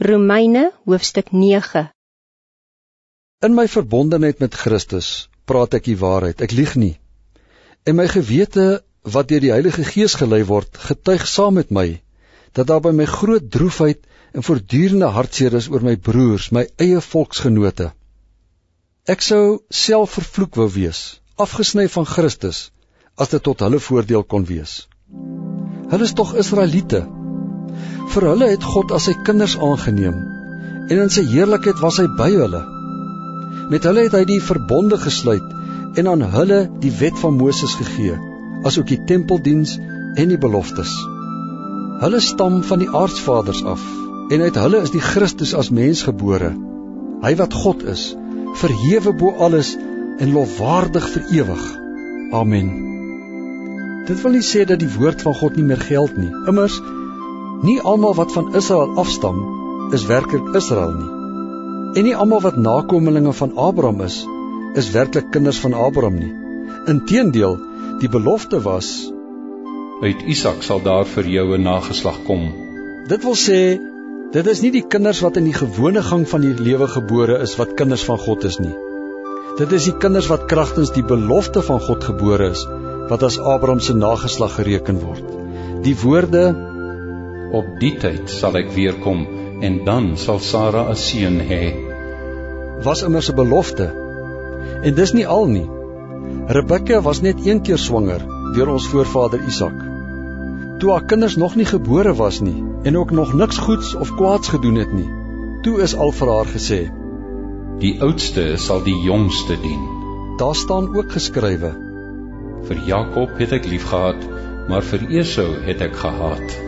Romeine hoofstuk 9 In my verbondenheid met Christus praat ek die waarheid, ek lieg nie. En my gewete wat deur die Heilige Gees gelei word, getuig saam met my dat daar by my groot droefheid en voortdurende hartseer is oor my broers, my eie volksgenote. Ek sou self vervloek wou wees, afgesny van Christus, as dit tot hulle voordeel kon wees. Hulle is tog Israeliete Vir hulle het God as sy kinders aangeneem en in sy heerlikheid was hy by hulle. Met hulle het hy die verbonde gesluit en aan hulle die wet van Moses gegee, asook die tempeldiens en die beloftes. Hulle stam van die aardsvaders af en uit hulle is die Christus as mens gebore. Hy wat God is, verhewe bo alles en lofwaardig vir ewig. Amen. Dit wil nie sê dat die woord van God nie meer geld nie. Immers Nie almal wat van Israel afstam is werklik Israel nie. En nie almal wat nakommelinge van Abraham is, is werklik kinders van Abraham nie. Inteendeel, die belofte was uit Isak sal daar vir jou 'n nageslag kom. Dit wil sê dit is nie die kinders wat in die gewone gang van die lewe gebore is wat kinders van God is nie. Dit is die kinders wat kragtens die belofte van God gebore is wat as Abraham se nageslag gereken word. Die woorde Op die tyd sal ek weer kom en dan sal Sara 'n seun hê. Was immers 'n belofte. En dis nie al nie. Rebekka was net een keer swanger deur ons voorvader Isak. Toe haar kinders nog nie gebore was nie en ook nog niks goeds of kwaads gedoen het nie. Toe is al vir haar gesê: Die oudste sal die jongste dien. Daar staan ook geskrywe: Vir Jakob het ek liefgehad, maar vir Esau het ek gehaat.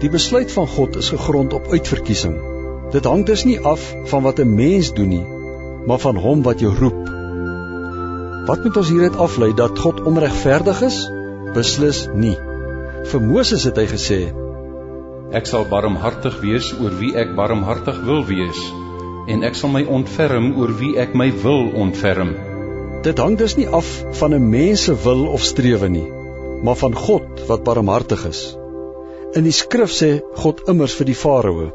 Die besluit van God is gegrond op uitverkiesing. Dit hang dus nie af van wat 'n mens doen nie, maar van hom wat jou roep. Wat moet ons hieruit aflei dat God onregverdig is? Beslis nie. Vir Moses het hy gesê: Ek sal barmhartig wees oor wie ek barmhartig wil wees, en ek sal my ontferm oor wie ek my wil ontferm. Dit hang dus nie af van 'n mens se wil of strewe nie, maar van God wat barmhartig is. In die skrif sê God immers vir die Farao: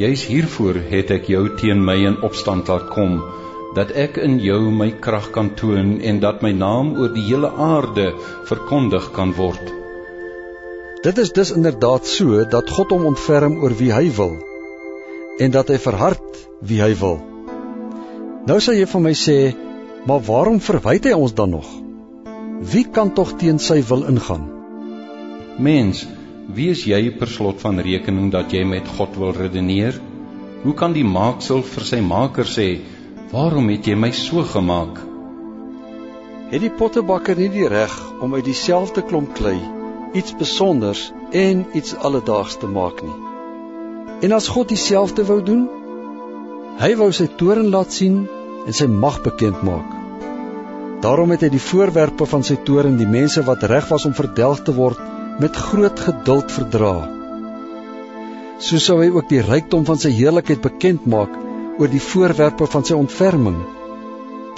Juis hiervoor het ek jou teen my in opstand laat kom, dat ek in jou my krag kan toon en dat my naam oor die hele aarde verkondig kan word. Dit is dus inderdaad so dat God hom ontferm oor wie hy wil en dat hy verhard wie hy wil. Nou sal jy van my sê, maar waarom verwyd hy ons dan nog? Wie kan tog teen sy wil ingaan? Mens, Wie is jy per slot van rekening dat jy met God wil redeneer? Hoe kan die maaksel vir sy maker sê: "Waarom het jy my so gemaak?" Het die pottebakker nie die reg om uit dieselfde klomp klei iets spesonders en iets alledaags te maak nie? En as God dieselfde wou doen, hy wou sy toren laat sien en sy mag bekend maak. Daarom het hy die voorwerpe van sy toren, die mense wat reg was om verdelg te word, met groot geduld verdra. So sou hy ook die rykdom van sy heerlikheid bekend maak oor die voorwerpe van sy ontferming,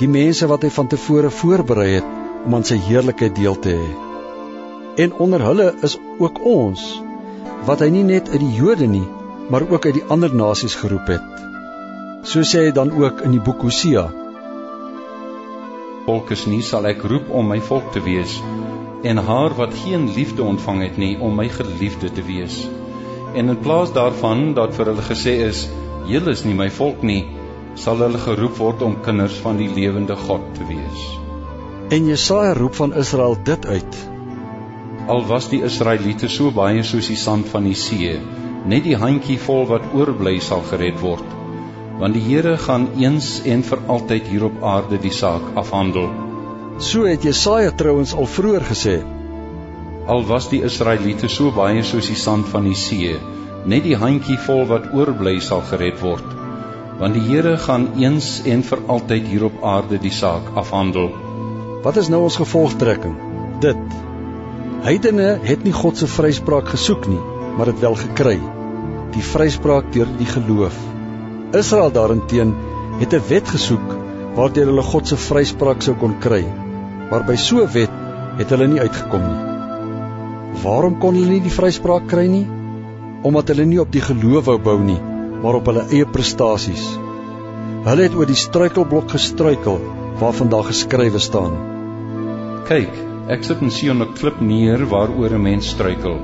die mense wat hy van tevore voorberei het om aan sy heerlikheid deel te hê. En onder hulle is ook ons wat hy nie net uit die Jode nie, maar ook uit die ander nasies geroep het. So sê hy dan ook in die boek Hosea: Volkes nie sal ek roep om my volk te wees en haar wat geen liefde ontvang het nie om my geliefde te wees. En in plaas daarvan dat vir hulle gesê is, julle is nie my volk nie, sal hulle geroep word om kinders van die lewende God te wees. En Jesaja roep van Israel dit uit. Al was die Israeliete so baie soos die sand van die see, net die handjie vol wat oorbly sal gered word. Want die Here gaan eens en vir altyd hier op aarde die saak afhandel. So het Jesaja trouens al vroeër gesê: Al was die Israeliete so baie soos die sand van die see, net die handjie vol wat oorbly sal gered word. Want die Here gaan eens en vir altyd hier op aarde die saak afhandel. Wat is nou ons gevolgtrekking? Dit. Heidene het nie God se vryspraak gesoek nie, maar dit wel gekry. Die vryspraak deur die geloof. Israel daarenteen het 'n wet gesoek waardeur hulle God se vryspraak sou kon kry maar by so 'n wet het hulle nie uitgekom nie. Waarom kon hulle nie die vryspraak kry nie? Omdat hulle nie op die geloof wou bou nie, maar op hulle eie prestasies. Hulle het oor die struikelblok gestruikel waarvan daar geskrywe staan. Kyk, ek sit in Sion 'n klip neer waaroor 'n mens struikel.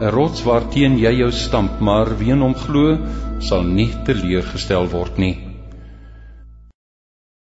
'n Rots waarteen jy jou stamp, maar wie in hom glo, sal nie teleurgestel word nie.